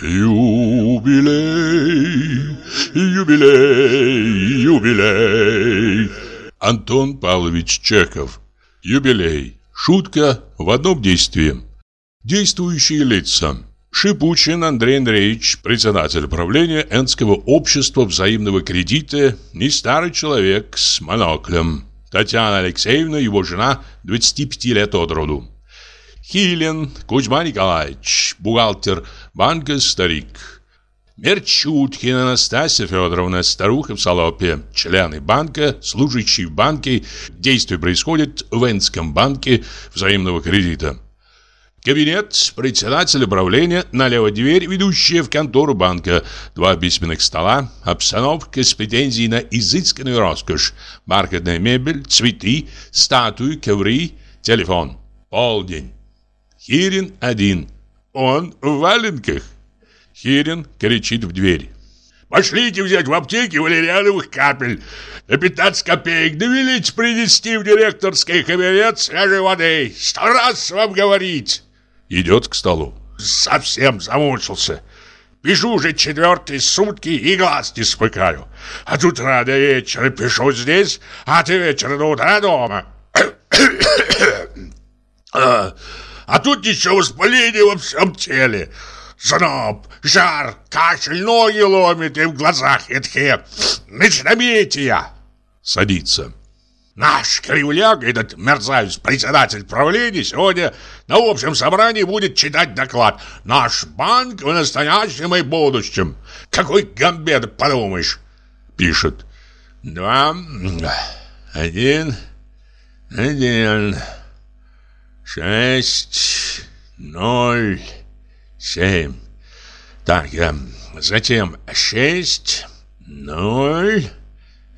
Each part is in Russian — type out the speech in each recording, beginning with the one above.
Юбилей, юбилей, юбилей. Антон Павлович Чехов. Юбилей. Шутка в одном действии. Действующие лица. Шипучин Андрей Андреевич, председатель правления Энского общества взаимного кредита, не старый человек с моноклем. Татьяна Алексеевна, его жена, 25 лет от роду. Хилин Кузьма Николаевич, бухгалтер банка «Старик». Мерчуткин Анастасия Федоровна, старуха в салопе, члены банка, служащие в банке. Действие происходит в Энском банке взаимного кредита. Кабинет председателя правления, налево дверь, ведущая в контору банка, два письменных стола, обстановка с претензией на изысканную роскошь, бархатная мебель, цветы, статуи, ковры, телефон. Полдень. Хирин один. Он в валенках. Хирин кричит в дверь. Пошлите взять в аптеке валериановых капель. На 15 копеек довелите принести в директорский кабинет свежей воды. Сто раз вам говорить. Идет к столу. Совсем замучился. Пишу уже четвертые сутки и глаз не смыкаю. А тут утра до вечера пишу здесь, а ты вечера до утра дома. а, тут еще воспаление во всем теле. Зноб, жар, кашель, ноги ломит и в глазах едкие. Начнобития. Садится. Наш кривляк, этот мерзавец, председатель правления, сегодня на общем собрании будет читать доклад. Наш банк в настоящем и будущем. Какой гамбет, подумаешь? Пишет. Два, один, один, шесть, ноль, семь. Так, затем шесть, ноль,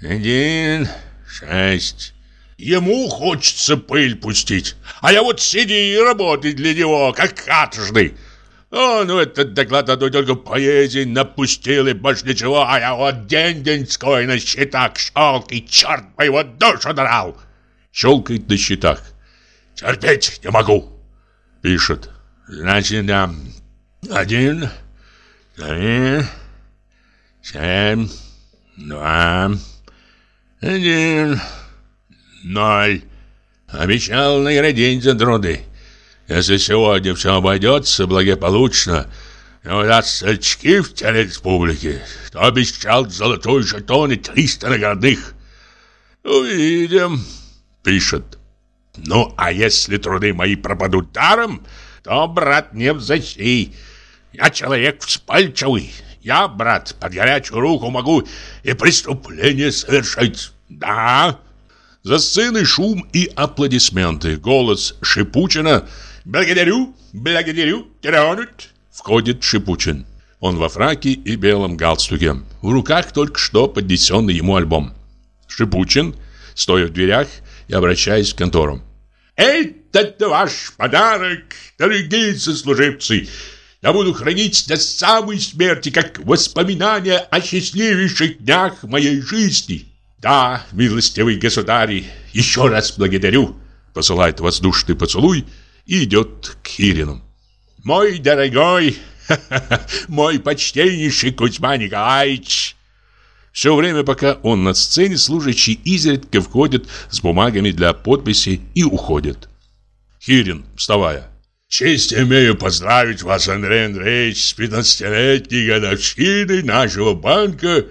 один, шесть. Ему хочется пыль пустить, а я вот сиди и работай для него, как каторжный. Он ну этот доклад одной только поэзии напустил и больше ничего, а я вот день-деньской на счетах щелк и черт по его душу драл. Щелкает на счетах. Терпеть не могу. Пишет. Значит, да, один, три, семь, два, один, ноль. Обещал наградить за труды. Если сегодня все обойдется благополучно, и удастся очки в телереспублике, то обещал золотой жетон и триста наградных. Увидим, пишет. Ну, а если труды мои пропадут даром, то, брат, не взойти. Я человек вспыльчивый. Я, брат, под горячую руку могу и преступление совершить. Да. За сценой шум и аплодисменты. Голос Шипучина. Благодарю, благодарю, тронут. Входит Шипучин. Он во фраке и белом галстуке. В руках только что поднесенный ему альбом. Шипучин, стоя в дверях и обращаясь к контору. «Это ваш подарок, дорогие сослуживцы!» Я буду хранить до самой смерти, как воспоминание о счастливейших днях моей жизни. Да, милостивый государь, еще раз благодарю. Посылает воздушный поцелуй и идет к Хирину. Мой дорогой, мой почтеннейший Кузьма Николаевич. Все время, пока он на сцене, служащий изредка входит с бумагами для подписи и уходит. Хирин, вставая. Честь имею поздравить вас, Андрей Андреевич, с 15-летней годовщиной нашего банка.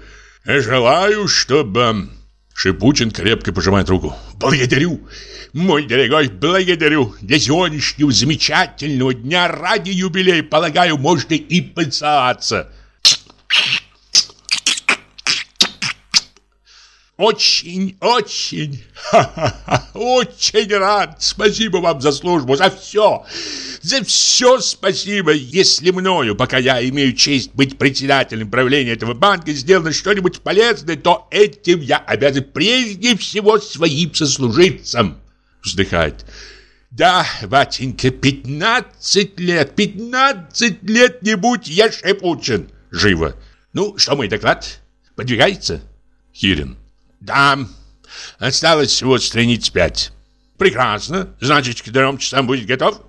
И желаю, чтобы... Шипучин крепко пожимает руку. Благодарю, мой дорогой, благодарю. Для сегодняшнего замечательного дня ради юбилея, полагаю, можно и поцеловаться. Очень, очень, очень рад. Спасибо вам за службу, за все. За все спасибо. Если мною, пока я имею честь быть председателем правления этого банка, сделано что-нибудь полезное, то этим я обязан прежде всего своим сослуживцам. Вздыхает. Да, батенька, 15 лет, 15 лет не будь я шепучен. Живо. Ну, что мой доклад? Подвигается? Хирин. Да, осталось всего страниц пять. Прекрасно, значит, к трем часам будет готов?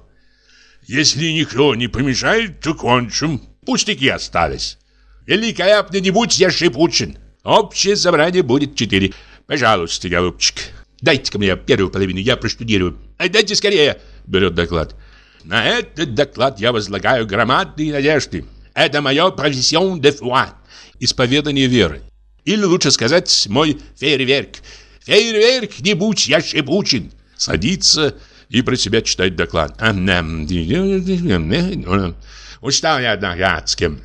Если никто не помешает, то кончим. Пустяки остались. Великолепно не будь я шипучен. Общее собрание будет четыре. Пожалуйста, голубчик. Дайте-ка мне первую половину, я проштудирую. Дайте скорее, берет доклад. На этот доклад я возлагаю громадные надежды. Это мое профессион де foi. Исповедание веры. Или лучше сказать, мой фейерверк. Фейерверк, не будь я шипучен. Садится и про себя читает доклад. Устал я, однако, адским.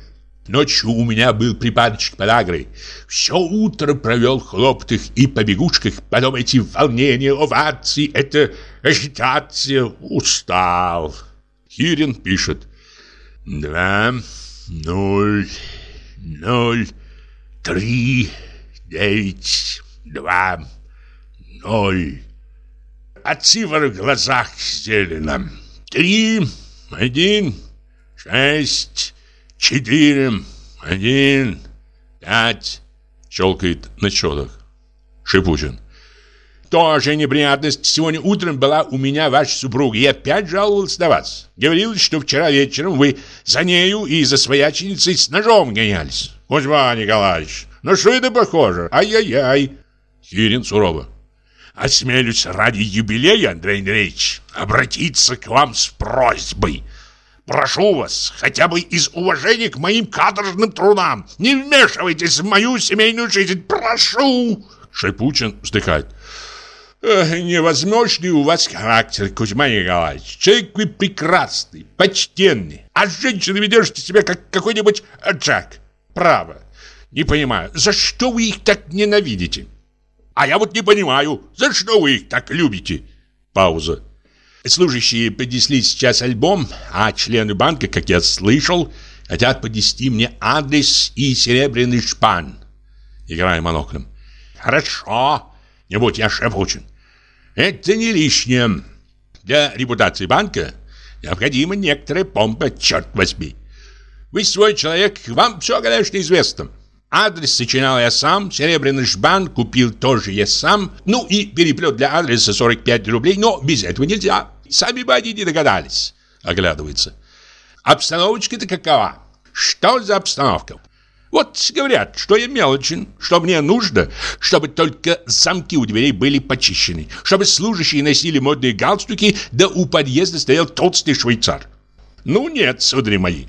Ночью у меня был припадочек подагры. Все утро провел в и побегушках. Потом эти волнения, овации, это агитация. Устал. Хирин пишет. Два, ноль, ноль, три, девять, два, ноль. От цифр в глазах зелено. Три, один, шесть, четыре, один, пять. Щелкает на счетах. Шипучин. Тоже неприятность. Сегодня утром была у меня ваша супруга. Я опять жаловался на вас. Говорилось, что вчера вечером вы за нею и за свояченицей с ножом гонялись. Кузьма Николаевич, что это похоже? Ай-яй-яй. Хирин сурово. Осмелюсь ради юбилея, Андрей Андреевич, обратиться к вам с просьбой. Прошу вас, хотя бы из уважения к моим каторжным трудам, не вмешивайтесь в мою семейную жизнь, прошу!» Шипучин вздыхает. Невозможный у вас характер, Кузьма Николаевич. Человек вы прекрасный, почтенный, а с женщиной ведете себя как какой-нибудь Джак. Право. Не понимаю, за что вы их так ненавидите? А я вот не понимаю, за что вы их так любите? Пауза. Служащие поднесли сейчас альбом, а члены банка, как я слышал, хотят поднести мне адрес и серебряный шпан. Играя моноклем. Хорошо, не будь я шепучен. Это не лишнее. Для репутации банка необходима некоторая помпа, черт возьми. Вы свой человек, вам все, конечно, известно. Адрес сочинял я сам, серебряный жбан купил тоже я сам. Ну и переплет для адреса 45 рублей, но без этого нельзя. Сами бы они не догадались. Оглядывается. Обстановочка-то какова? Что за обстановка? Вот говорят, что я мелочен, что мне нужно, чтобы только замки у дверей были почищены, чтобы служащие носили модные галстуки, да у подъезда стоял толстый швейцар. Ну нет, судари мои,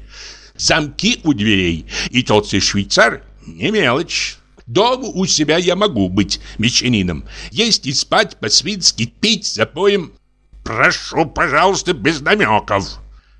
замки у дверей и толстый швейцар не мелочь. Дома у себя я могу быть мещанином, есть и спать по-свински, пить за поем. Прошу, пожалуйста, без намеков.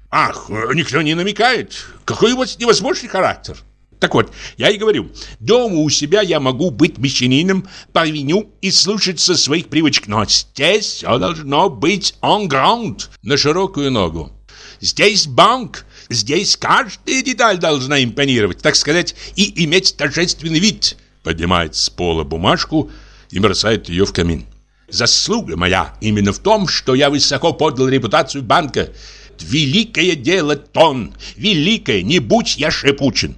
Ах, никто не намекает. Какой у вас невозможный характер. Так вот, я и говорю, дома у себя я могу быть мещанином по виню и слушаться своих привычек, но здесь все должно быть on ground, на широкую ногу. Здесь банк, здесь каждая деталь должна импонировать, так сказать, и иметь торжественный вид. Поднимает с пола бумажку и бросает ее в камин. Заслуга моя именно в том, что я высоко подал репутацию банка. Великое дело тон, великое, не будь я шепучен.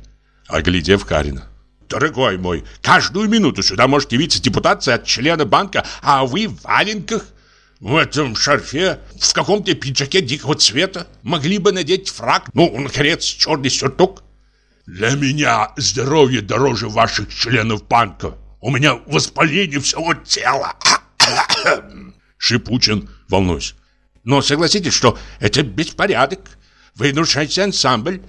Оглядев Карина. Дорогой мой, каждую минуту сюда может явиться депутация от члена банка, а вы в валенках, в этом шарфе, в каком-то пиджаке дикого цвета. Могли бы надеть фраг, ну, наконец, черный сюртук. Для меня здоровье дороже ваших членов банка. У меня воспаление всего тела. Шипучин, волнуюсь. Но согласитесь, что это беспорядок. Вы нарушаете ансамбль.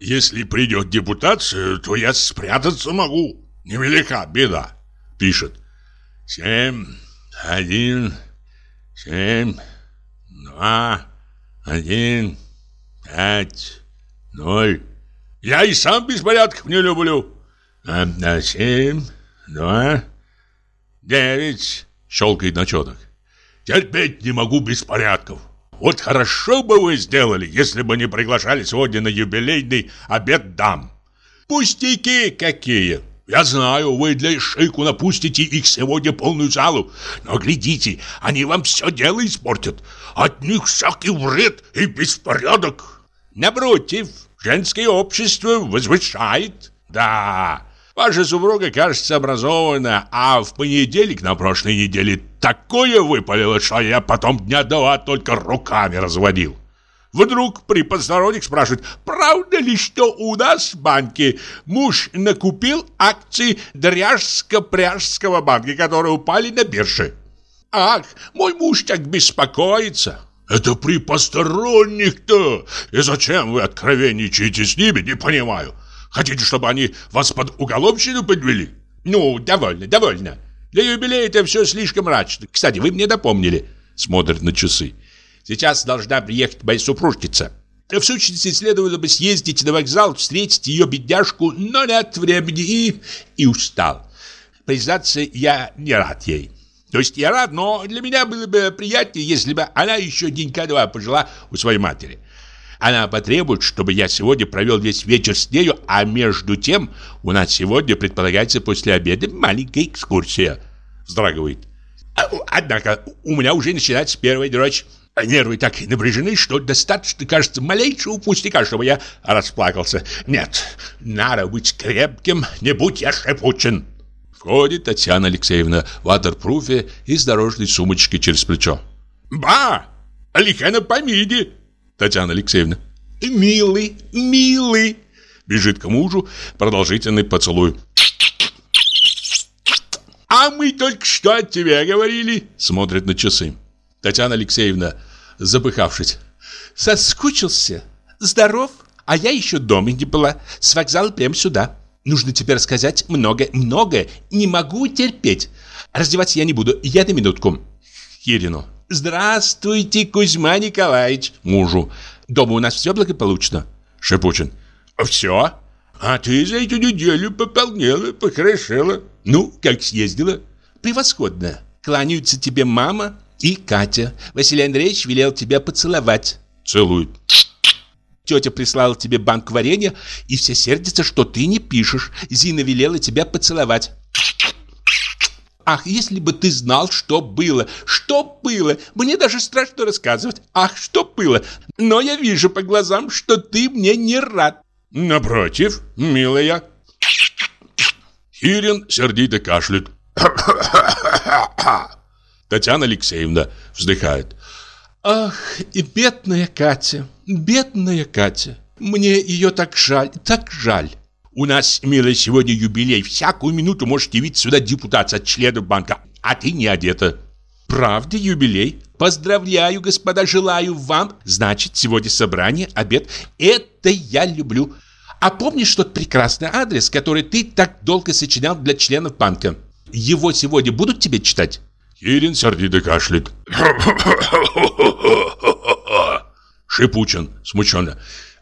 Если придет депутация, то я спрятаться могу. Невелика беда. Пишет. Семь, один, семь, два, один, пять, ноль. Я и сам беспорядков не люблю. Одна, семь, два, девять. Щелкает на четок. Терпеть не могу беспорядков. Вот хорошо бы вы сделали, если бы не приглашали сегодня на юбилейный обед дам. Пустяки какие! Я знаю, вы для шику напустите их сегодня полную залу. Но глядите, они вам все дело испортят. От них всякий вред и беспорядок. Напротив, женское общество возвышает. Да, Ваша супруга, кажется, образована, а в понедельник на прошлой неделе такое выпалило, что я потом дня два только руками разводил. Вдруг при посторонних спрашивают, правда ли, что у нас в банке муж накупил акции Дряжско-Пряжского банка, которые упали на бирже. Ах, мой муж так беспокоится. Это при посторонних-то. И зачем вы откровенничаете с ними, не понимаю. Хотите, чтобы они вас под уголовщину подвели? Ну, довольно, довольно. Для юбилея это все слишком мрачно. Кстати, вы мне напомнили. Смотрит на часы. Сейчас должна приехать моя супружница. В сущности, следовало бы съездить на вокзал, встретить ее бедняжку, но нет времени и... и устал. Признаться, я не рад ей. То есть я рад, но для меня было бы приятнее, если бы она еще денька-два пожила у своей матери. Она потребует, чтобы я сегодня провел весь вечер с нею, а между тем у нас сегодня предполагается после обеда маленькая экскурсия. Вздрагивает. А, однако у меня уже начинается первая дрочь. Нервы так напряжены, что достаточно, кажется, малейшего пустяка, чтобы я расплакался. Нет, надо быть крепким, не будь я шепучен. Входит Татьяна Алексеевна в ватерпруфе и с дорожной сумочкой через плечо. «Ба! Лихана помиди!» Татьяна Алексеевна. «Милый, милый!» Бежит к мужу, продолжительный поцелуй. «А мы только что от тебя говорили!» Смотрит на часы. Татьяна Алексеевна, запыхавшись. «Соскучился? Здоров? А я еще дома не была. С вокзала прямо сюда. Нужно тебе рассказать много-много. Не могу терпеть. Раздеваться я не буду. Я на минутку. Ерину. Здравствуйте, Кузьма Николаевич. Мужу. Дома у нас все благополучно. Шепучин. Все? А ты за эту неделю пополнела, похорошела. Ну, как съездила? Превосходно. Кланяются тебе мама и Катя. Василий Андреевич велел тебя поцеловать. Целует. Тетя прислала тебе банк варенья, и все сердятся, что ты не пишешь. Зина велела тебя поцеловать. Ах, если бы ты знал, что было, что было, мне даже страшно рассказывать. Ах, что было, но я вижу по глазам, что ты мне не рад. Напротив, милая. Ирин сердито кашляет. Татьяна Алексеевна вздыхает. Ах, и бедная Катя, бедная Катя. Мне ее так жаль, так жаль. У нас, милая, сегодня юбилей. Всякую минуту может явиться сюда депутат от членов банка, а ты не одета. Правда, юбилей? Поздравляю, господа, желаю вам. Значит, сегодня собрание, обед. Это я люблю. А помнишь тот прекрасный адрес, который ты так долго сочинял для членов банка? Его сегодня будут тебе читать? Кирин сердито кашляет. Шипучин смущенно.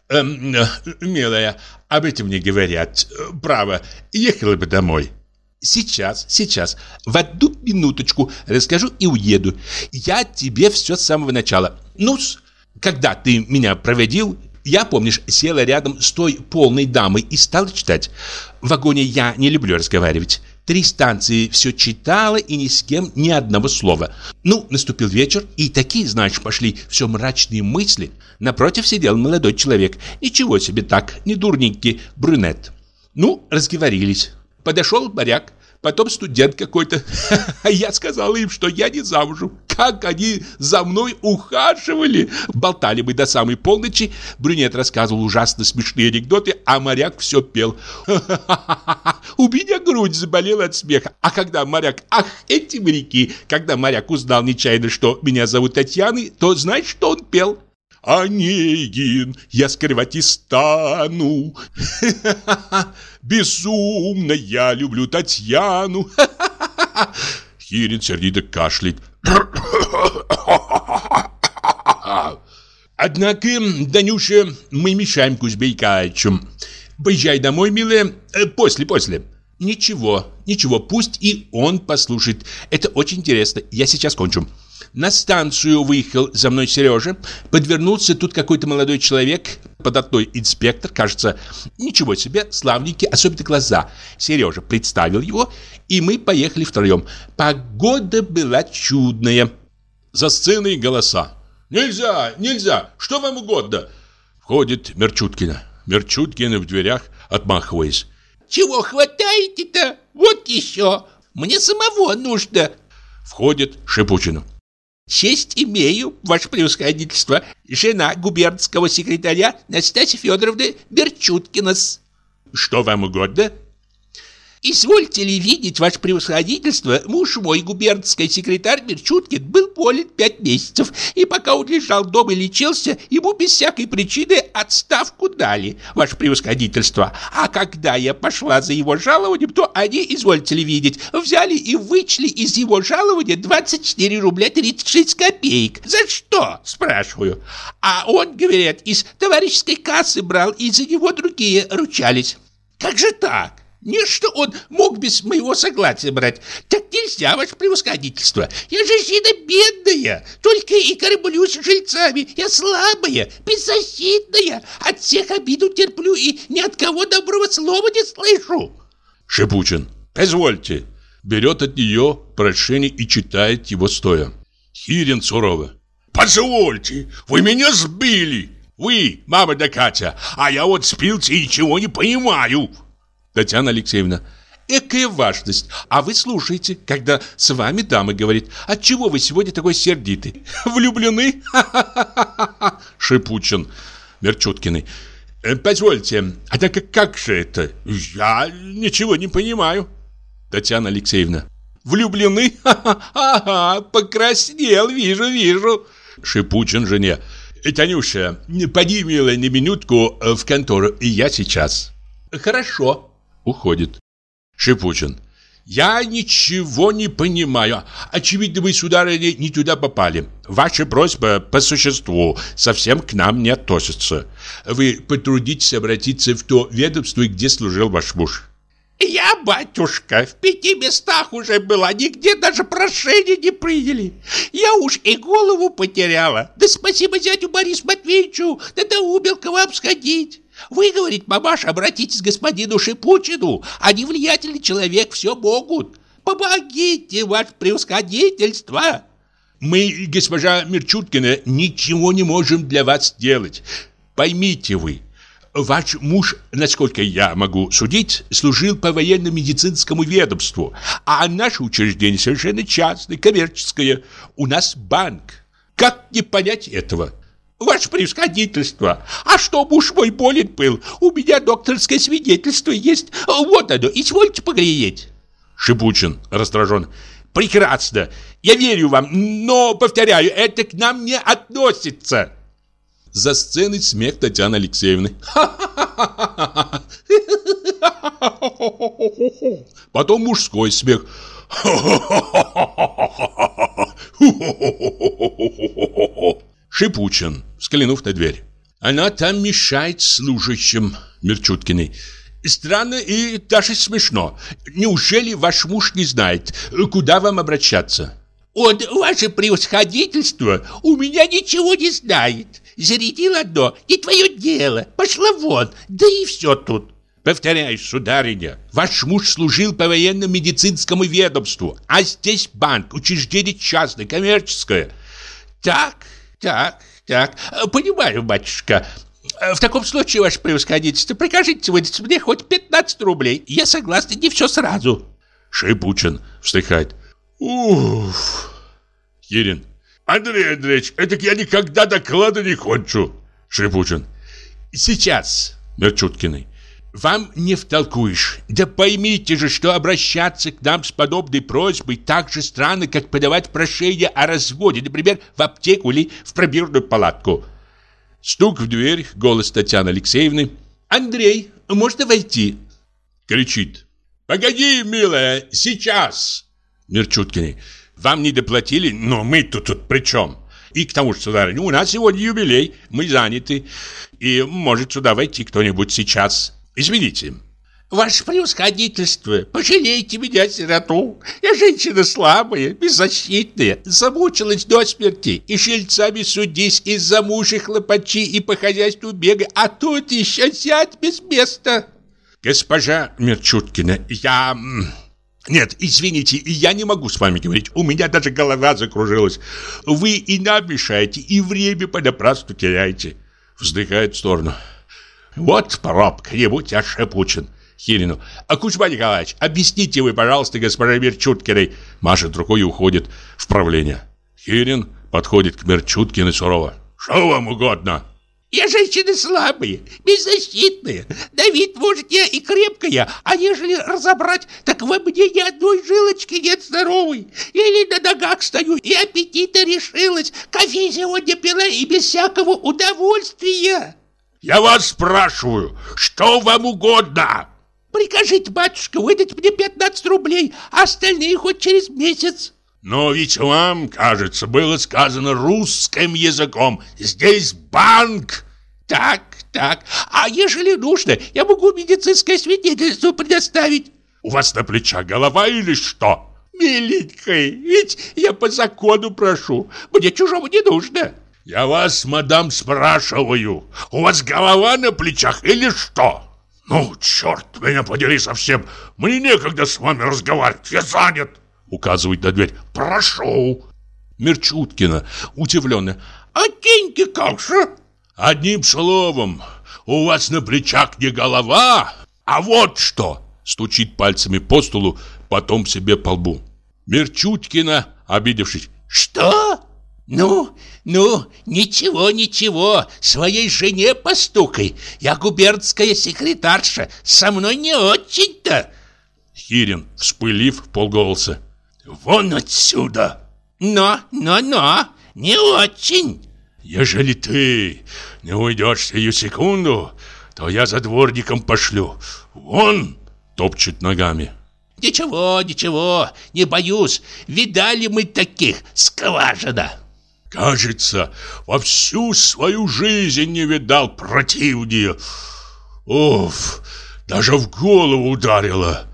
Эм, э, милая, об этом не говорят. Право, ехала бы домой. Сейчас, сейчас, в одну минуточку расскажу и уеду. Я тебе все с самого начала. ну когда ты меня проводил, я, помнишь, села рядом с той полной дамой и стала читать. В вагоне я не люблю разговаривать. Три станции все читала и ни с кем ни одного слова. Ну, наступил вечер, и такие, знаешь, пошли все мрачные мысли. Напротив сидел молодой человек. Ничего себе так, не дурненький брюнет. Ну, разговорились. Подошел моряк, потом студент какой-то. А я сказал им, что я не замужем. Как они за мной ухаживали. Болтали мы до самой полночи. Брюнет рассказывал ужасно смешные анекдоты, а моряк все пел. У меня грудь заболела от смеха. А когда моряк, ах, эти моряки, когда моряк узнал нечаянно, что меня зовут Татьяной, то знаешь, что он пел? Онегин, я скрывать и стану. Безумно я люблю Татьяну. Хирин сердито кашляет. Однако, Данюша, мы мешаем Кузьме Икаевичу. Поезжай домой, милая, э, после, после. Ничего, ничего, пусть и он послушает. Это очень интересно. Я сейчас кончу. На станцию выехал за мной Сережа. Подвернулся тут какой-то молодой человек, податной инспектор, кажется. Ничего себе, славненький, особенно глаза. Сережа представил его, и мы поехали втроем. Погода была чудная. За сценой голоса. «Нельзя, нельзя! Что вам угодно?» Входит Мерчуткина. Мерчуткина в дверях, отмахиваясь. «Чего хватаете-то? Вот еще! Мне самого нужно!» Входит Шипучина. Честь имею, ваше превосходительство, жена губернского секретаря Настасья Федоровна Берчуткина-с. Что вам угодно? Извольте ли видеть, ваше превосходительство, муж мой, губернский секретарь Мерчуткин, был болен пять месяцев, и пока он лежал дома и лечился, ему без всякой причины отставку дали, ваше превосходительство. А когда я пошла за его жалованием, то они, извольте ли видеть, взяли и вычли из его жалования 24 рубля 36 копеек. За что, спрашиваю? А он, говорят, из товарищеской кассы брал, и за него другие ручались. Как же так? Не что он мог без моего согласия брать. Так нельзя, ваше превосходительство. Я же жена бедная, только и кормлюсь жильцами. Я слабая, беззащитная, от всех обиду терплю и ни от кого доброго слова не слышу. Шипучин, позвольте. Берет от нее прошение и читает его стоя. Хирин сурово. Позвольте, вы меня сбили. Вы, мама да Катя, а я вот спился и ничего не понимаю. Татьяна Алексеевна. Экая важность. А вы слушаете, когда с вами дама говорит, отчего вы сегодня такой сердитый? Влюблены? Шипучин. Мерчуткиной. Э, позвольте, а так как же это? Я ничего не понимаю. Татьяна Алексеевна. Влюблены? Ага, покраснел, вижу, вижу. Шипучин жене. Танюша, поди, милая, на минутку в контору, и я сейчас. Хорошо. Уходит. Шипучин. Я ничего не понимаю. Очевидно, вы, сударыня, не туда попали. Ваша просьба по существу совсем к нам не относится. Вы потрудитесь обратиться в то ведомство, где служил ваш муж. Я, батюшка, в пяти местах уже была, нигде даже прошение не приняли. Я уж и голову потеряла. Да спасибо зятю Борису Матвеевичу, да доумел к вам сходить. Вы, говорит мамаша, обратитесь к господину Шипучину. Они влиятельный человек, все могут. Помогите, ваше превосходительство. Мы, госпожа Мерчуткина, ничего не можем для вас сделать. Поймите вы, ваш муж, насколько я могу судить, служил по военно-медицинскому ведомству, а наше учреждение совершенно частное, коммерческое. У нас банк. Как не понять этого? Ваше превосходительство, а что муж мой болен был? У меня докторское свидетельство есть. Вот оно, извольте поглядеть. Шипучин раздражен. Прекрасно. Я верю вам, но, повторяю, это к нам не относится. За сценой смех Татьяны Алексеевны. Потом мужской смех. Шипучин, взглянув на дверь. Она там мешает служащим Мерчуткиной. Странно и даже смешно. Неужели ваш муж не знает, куда вам обращаться? Он, ваше превосходительство, у меня ничего не знает. Зарядил одно, не твое дело. Пошла вон, да и все тут. Повторяю, сударыня, ваш муж служил по военно-медицинскому ведомству, а здесь банк, учреждение частное, коммерческое. Так, так, так, понимаю, батюшка. В таком случае, ваше превосходительство, прикажите выдать мне хоть 15 рублей. Я согласна не все сразу. Шипучин вздыхает. Уф. Ерин. Андрей Андреевич, это я никогда доклада не кончу. Шипучин. Сейчас. Мерчуткиной. Вам не втолкуешь. Да поймите же, что обращаться к нам с подобной просьбой так же странно, как подавать прошение о разводе, например, в аптеку или в пробирную палатку. Стук в дверь, голос Татьяны Алексеевны. «Андрей, можно войти?» Кричит. «Погоди, милая, сейчас!» Мерчуткиной. «Вам не доплатили, но мы-то тут при чем?» И к тому же, сударыня, у нас сегодня юбилей, мы заняты. И может сюда войти кто-нибудь сейчас. Извините. Ваше превосходительство, пожалейте меня, сироту. Я женщина слабая, беззащитная, замучилась до смерти. И шельцами судись из-за мужа хлопачи и по хозяйству бега, а тут еще сядь без места. Госпожа Мерчуткина, я... Нет, извините, я не могу с вами говорить. У меня даже голова закружилась. Вы и нам мешаете, и время понапрасну теряете. Вздыхает в сторону. Вот пробка, не будь я шепучен. Хилину. А Кузьма Николаевич, объясните вы, пожалуйста, госпоже Мерчуткиной. Машет рукой и уходит в правление. Хирин подходит к Мерчуткиной сурово. «Что вам угодно?» Я женщина слабая, беззащитная. На вид, может, я и крепкая, а ежели разобрать, так во мне ни одной жилочки нет здоровой. Или на ногах стою, и аппетита решилась. Кофе сегодня пила и без всякого удовольствия. Я вас спрашиваю, что вам угодно? Прикажите, батюшка, выдать мне 15 рублей, а остальные хоть через месяц. Но ведь вам, кажется, было сказано русским языком. Здесь банк. Так, так. А ежели нужно, я могу медицинское свидетельство предоставить. У вас на плечах голова или что? Миленькая, ведь я по закону прошу. Мне чужого не нужно. Я вас, мадам, спрашиваю, у вас голова на плечах или что? Ну, черт меня подери совсем, мне некогда с вами разговаривать, я занят указывает на дверь. «Прошу!» Мерчуткина, удивленная. «А деньги как же?» «Одним словом, у вас на плечах не голова, а вот что!» Стучит пальцами по столу, потом себе по лбу. Мерчуткина, обидевшись. «Что? Ну, ну, ничего, ничего, своей жене постукай. Я губернская секретарша, со мной не очень-то». Хирин, вспылив полголоса. Вон отсюда! Но, но, но, не очень. Ежели ты не уйдешь сию секунду, то я за дворником пошлю. Вон! Топчет ногами. Ничего, ничего, не боюсь. Видали мы таких, скважина. Кажется, во всю свою жизнь не видал противнее. Оф, даже в голову ударило.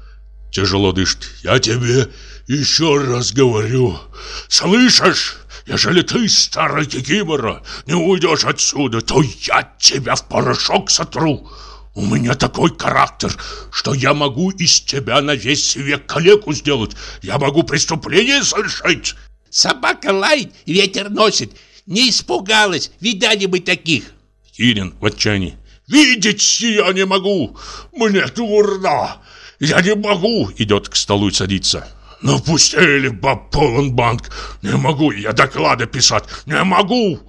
Тяжело дышит. Я тебе еще раз говорю, слышишь? Ежели ты, старый кикимора, не уйдешь отсюда, то я тебя в порошок сотру. У меня такой характер, что я могу из тебя на весь век калеку сделать. Я могу преступление совершить. Собака лает, ветер носит. Не испугалась, видали бы таких. Кирин в отчаянии. Видеть я не могу, мне дурно. Я не могу. Идет к столу и садится. Напустили баб полон банк. Не могу я доклады писать, не могу.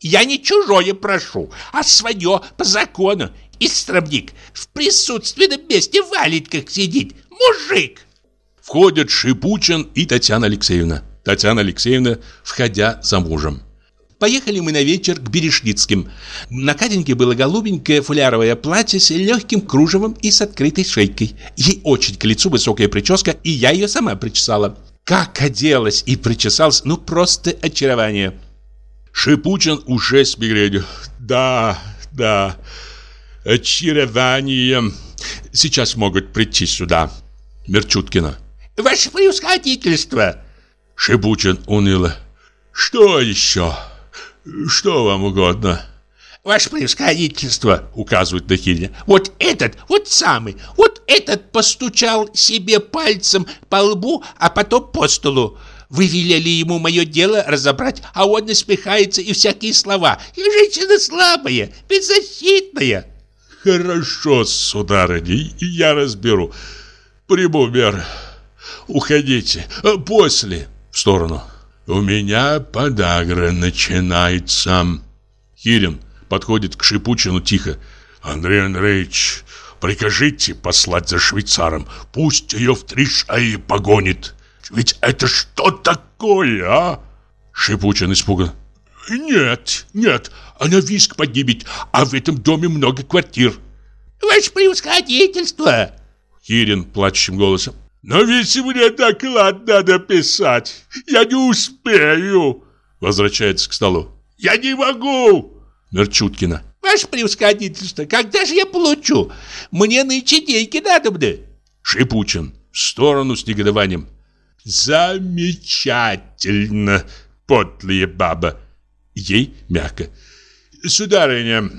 Я не чужое прошу, а свое по закону. Истробник в присутственном месте валит, как сидит. Мужик. Входят Шипучин и Татьяна Алексеевна. Татьяна Алексеевна, входя за мужем. Поехали мы на вечер к Берешницким. На Катеньке было голубенькое фуляровое платье с легким кружевом и с открытой шейкой. Ей очень к лицу высокая прическа, и я ее сама причесала. Как оделась и причесалась, ну просто очарование. Шипучин уже с мигренью. Да, да, очарование. Сейчас могут прийти сюда. Мерчуткина. Ваше превосходительство. Шипучин уныло. Что еще? Что вам угодно? Ваше превосходительство, указывает на Вот этот, вот самый, вот этот постучал себе пальцем по лбу, а потом по столу. Вы велели ему мое дело разобрать, а он насмехается и всякие слова. Я женщина слабая, беззащитная. Хорошо, сударыня, я разберу. Приму меры. Уходите. После. В сторону. У меня подагра начинается. Хирин подходит к Шипучину тихо. Андрей Андреевич, прикажите послать за швейцаром. Пусть ее в три шаи погонит. Ведь это что такое, а? Шипучин испуган. Нет, нет, она виск поднимет, а в этом доме много квартир. Ваше превосходительство! Хирин плачущим голосом. Но ведь мне доклад надо писать. Я не успею. Возвращается к столу. Я не могу. Мерчуткина. Ваше превосходительство, когда же я получу? Мне нынче деньги надобны. Шипучин. В сторону с негодованием. Замечательно, подлая баба. Ей мягко. Сударыня,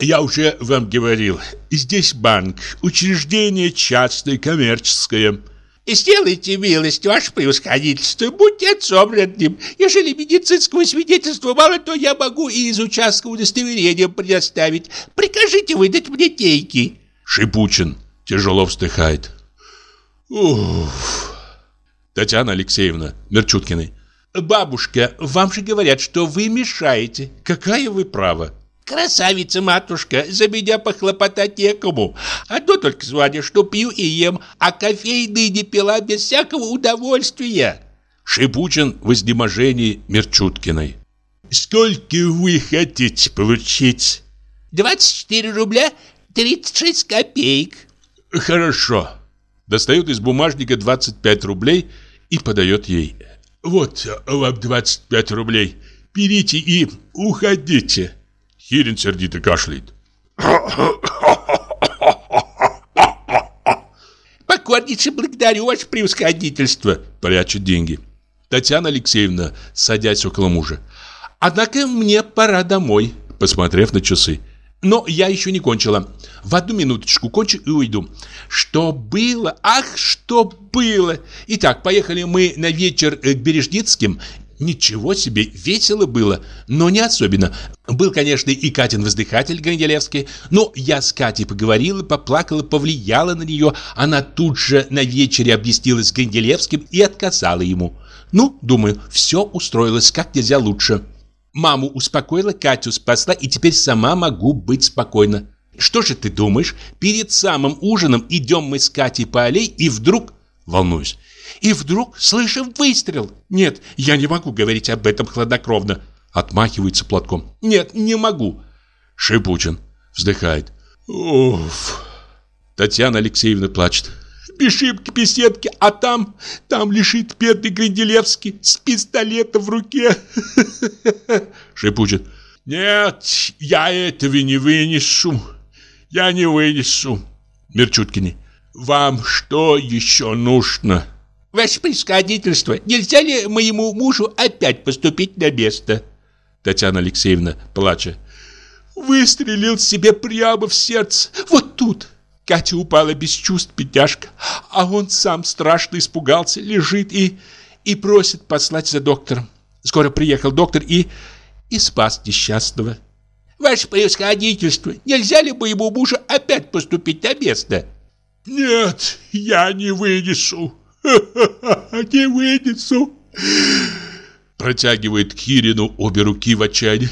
я уже вам говорил, здесь банк, учреждение частное, коммерческое. Сделайте милость, ваше превосходительство, будьте отцом родным. Ежели медицинского свидетельства мало, то я могу и из участка удостоверения предоставить. Прикажите выдать мне тейки. Шипучин тяжело вздыхает. Уф. Татьяна Алексеевна Мерчуткиной. Бабушка, вам же говорят, что вы мешаете. Какая вы права? Красавица, матушка, за меня похлопотать некому. А то только звонишь, что пью и ем, а кофейный не пила без всякого удовольствия. Шипучин в изнеможении Мерчуткиной. Сколько вы хотите получить? 24 рубля 36 копеек. Хорошо. Достает из бумажника 25 рублей и подает ей. Вот вам 25 рублей. Берите и уходите. Хирин сердито кашляет. Покорнейше благодарю ваше превосходительство. Прячет деньги. Татьяна Алексеевна, садясь около мужа. Однако мне пора домой, посмотрев на часы. Но я еще не кончила. В одну минуточку кончу и уйду. Что было? Ах, что было! Итак, поехали мы на вечер к Бережницким. Ничего себе, весело было, но не особенно. Был, конечно, и Катин воздыхатель Гранделевский, но я с Катей поговорила, поплакала, повлияла на нее. Она тут же на вечере объяснилась с Гранделевским и отказала ему. Ну, думаю, все устроилось как нельзя лучше. Маму успокоила, Катю спасла, и теперь сама могу быть спокойна. Что же ты думаешь? Перед самым ужином идем мы с Катей по аллее, и вдруг... Волнуюсь. И вдруг слышим выстрел. Нет, я не могу говорить об этом хладнокровно. Отмахивается платком. Нет, не могу. Шипучин вздыхает. Уф. Татьяна Алексеевна плачет. Бежим к беседке, а там, там лежит бедный Гранделевский с пистолетом в руке. Шипучит. Нет, я этого не вынесу. Я не вынесу. Мерчуткини. Вам что еще нужно? Ваше происходительство, нельзя ли моему мужу опять поступить на место? Татьяна Алексеевна, плача. Выстрелил себе прямо в сердце. Вот тут. Катя упала без чувств, бедняжка. А он сам страшно испугался, лежит и... и просит послать за доктором. Скоро приехал доктор и... и спас несчастного. Ваше превосходительство, нельзя ли моему мужу опять поступить на место? Нет, я не вынесу. Не вынесу. Протягивает Кирину обе руки в отчаянии.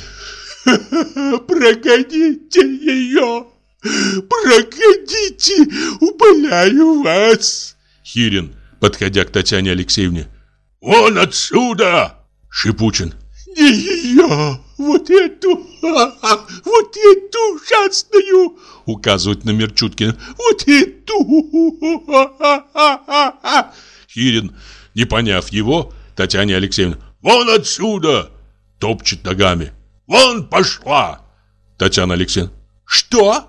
Прогоните ее. Прогоните, умоляю вас. Хирин, подходя к Татьяне Алексеевне. Вон отсюда! Шипучин. Не ее, вот эту, вот эту ужасную, указывает на Мерчуткина. Вот эту. Хирин, не поняв его, Татьяне Алексеевне. Вон отсюда! Топчет ногами. Вон пошла! Татьяна Алексеевна. Что?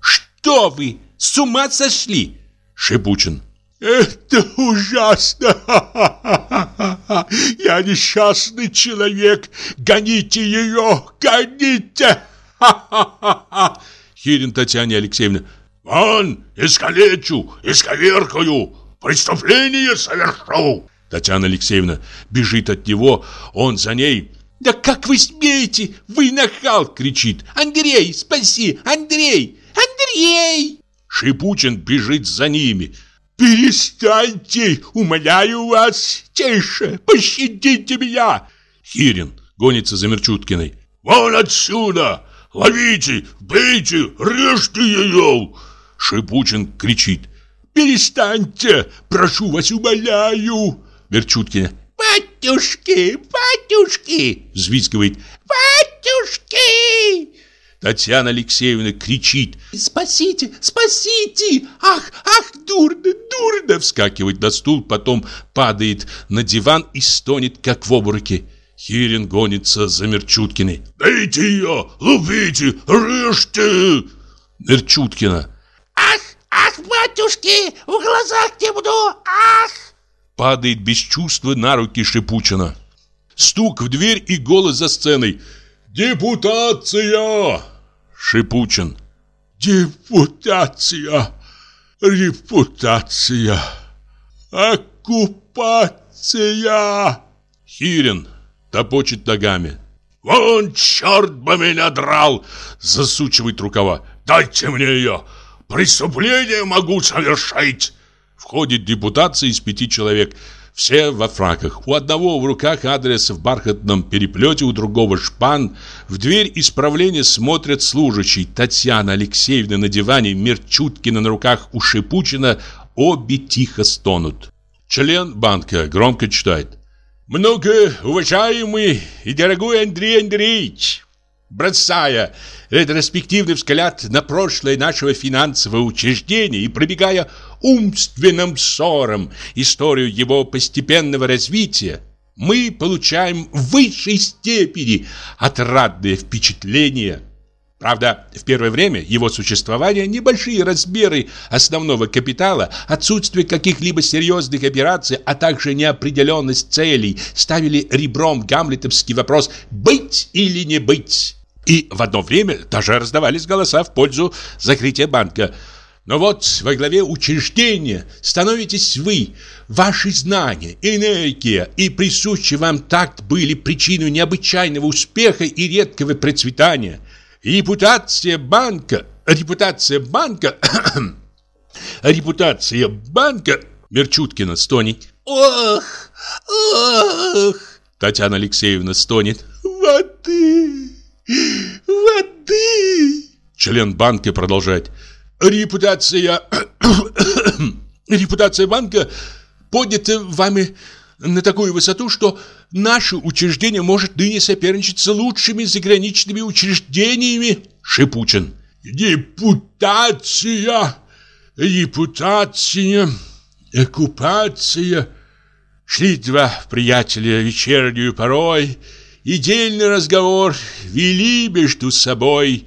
Что вы? С ума сошли? Шипучин. Это ужасно! Я несчастный человек! Гоните ее! Гоните! Хирин Татьяне Алексеевне. Вон, искалечу, исковеркаю, преступление совершу! Татьяна Алексеевна бежит от него, он за ней. «Да как вы смеете? Вы нахал!» — кричит. «Андрей, спаси! Андрей! Андрей!» Шипучин бежит за ними. «Перестаньте! Умоляю вас! Тише! Пощадите меня!» Хирин гонится за Мерчуткиной. «Вон отсюда! Ловите! Бейте! Режьте ее!» Шипучин кричит. «Перестаньте! Прошу вас, умоляю!» Мерчуткина. «Батюшки! Батюшки!» Взвизгивает. «Батюшки!» Татьяна Алексеевна кричит. «Спасите! Спасите! Ах, ах, дурно, дурно!» Вскакивает на стул, потом падает на диван и стонет, как в обмороке. Хирин гонится за Мерчуткиной. «Дайте ее! Лупите! Режьте!» Мерчуткина. «Ах, ах, батюшки! В глазах темно! Ах!» Падает без чувства на руки Шипучина. Стук в дверь и голос за сценой. «Депутация!» Шипучин. «Депутация! Репутация! Оккупация!» Хирин топочет ногами. «Вон черт бы меня драл!» Засучивает рукава. «Дайте мне ее! Преступление могу совершить!» Входит депутация из пяти человек. Все во фраках. У одного в руках адрес в бархатном переплете, у другого шпан. В дверь исправления смотрят служащий. Татьяна Алексеевна на диване, Мерчуткина на руках у Шипучина. Обе тихо стонут. Член банка громко читает. «Многоуважаемый и дорогой Андрей Андреевич, бросая ретроспективный взгляд на прошлое нашего финансового учреждения и пробегая умственным ссором историю его постепенного развития, мы получаем в высшей степени отрадные впечатления. Правда, в первое время его существования небольшие размеры основного капитала, отсутствие каких-либо серьезных операций, а также неопределенность целей ставили ребром гамлетовский вопрос «быть или не быть?». И в одно время даже раздавались голоса в пользу закрытия банка. Но вот во главе учреждения становитесь вы. Ваши знания, энергия и присущий вам такт были причиной необычайного успеха и редкого процветания. Репутация банка, репутация банка, репутация банка, Мерчуткина стонет. Ох, ох, Татьяна Алексеевна стонет. Воды! Воды! Член банка продолжает. Репутация... Репутация банка поднята вами на такую высоту, что наше учреждение может ныне соперничать с лучшими заграничными учреждениями. Шипучин. Репутация, репутация, оккупация. Шли два приятеля вечернюю порой, и дельный разговор вели между собой.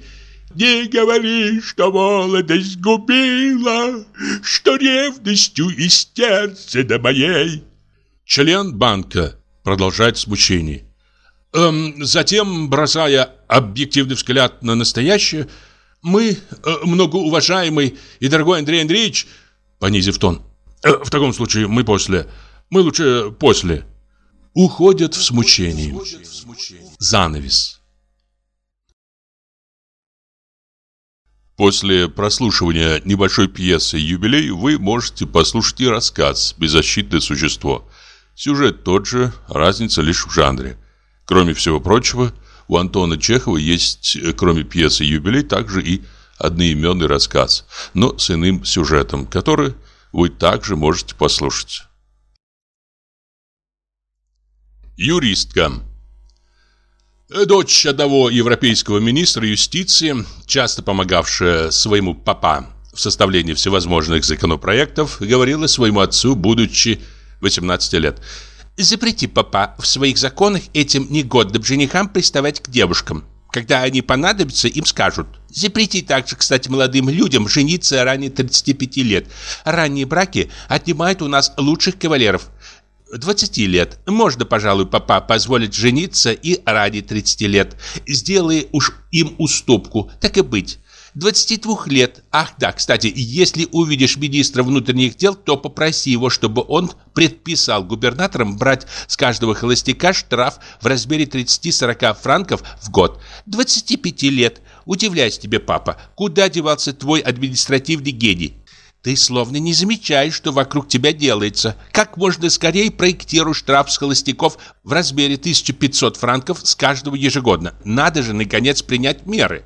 Не говори, что молодость губила, что ревностью из сердца до моей. Член банка продолжает смущение. Эм, затем, бросая объективный взгляд на настоящее, мы, э, многоуважаемый и дорогой Андрей Андреевич, понизив тон, э, в таком случае мы после, мы лучше после, уходят в смущении. Занавес. После прослушивания небольшой пьесы «Юбилей» вы можете послушать и рассказ «Беззащитное существо». Сюжет тот же, разница лишь в жанре. Кроме всего прочего, у Антона Чехова есть, кроме пьесы «Юбилей», также и одноименный рассказ, но с иным сюжетом, который вы также можете послушать. Юристка Дочь одного европейского министра юстиции, часто помогавшая своему папа в составлении всевозможных законопроектов, говорила своему отцу, будучи 18 лет, «Запрети, папа, в своих законах этим негодным женихам приставать к девушкам. Когда они понадобятся, им скажут. Запрети также, кстати, молодым людям жениться ранее 35 лет. Ранние браки отнимают у нас лучших кавалеров. 20 лет. Можно, пожалуй, папа позволить жениться и ради 30 лет. Сделай уж им уступку, так и быть. 22 лет. Ах да, кстати, если увидишь министра внутренних дел, то попроси его, чтобы он предписал губернаторам брать с каждого холостяка штраф в размере 30-40 франков в год. 25 лет. Удивляюсь тебе, папа, куда девался твой административный гений? Ты словно не замечаешь, что вокруг тебя делается. Как можно скорее проектируй штраф с холостяков в размере 1500 франков с каждого ежегодно. Надо же, наконец, принять меры.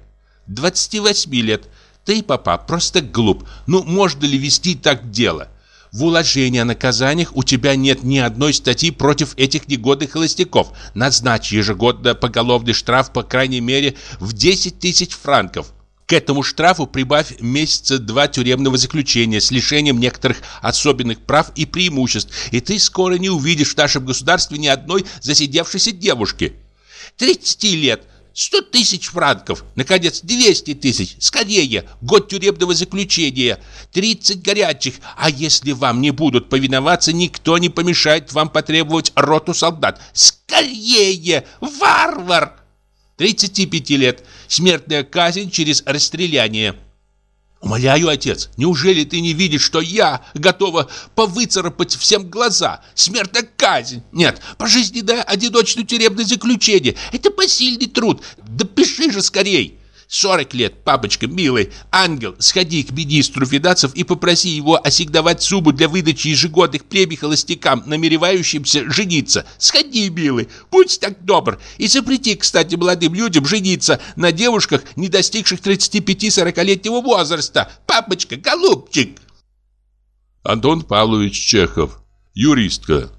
28 лет. Ты, папа, просто глуп. Ну, можно ли вести так дело? В уложении о наказаниях у тебя нет ни одной статьи против этих негодных холостяков. Назначь ежегодно поголовный штраф, по крайней мере, в 10 тысяч франков. К этому штрафу прибавь месяца два тюремного заключения с лишением некоторых особенных прав и преимуществ, и ты скоро не увидишь в нашем государстве ни одной засидевшейся девушки. 30 лет, 100 тысяч франков, наконец, 200 тысяч, скорее, год тюремного заключения, 30 горячих, а если вам не будут повиноваться, никто не помешает вам потребовать роту солдат. Скорее, варвар! 35 лет, смертная казнь через расстреляние. Умоляю, отец, неужели ты не видишь, что я готова повыцарапать всем глаза? Смертная казнь! Нет, пожизненное одиночное тюремное заключение. Это посильный труд. Да пиши же скорей. 40 лет, папочка, милый, ангел, сходи к министру финансов и попроси его ассигновать сумму для выдачи ежегодных премий холостякам, намеревающимся жениться. Сходи, милый, будь так добр. И запрети, кстати, молодым людям жениться на девушках, не достигших 35-40-летнего возраста. Папочка, голубчик. Антон Павлович Чехов. Юристка.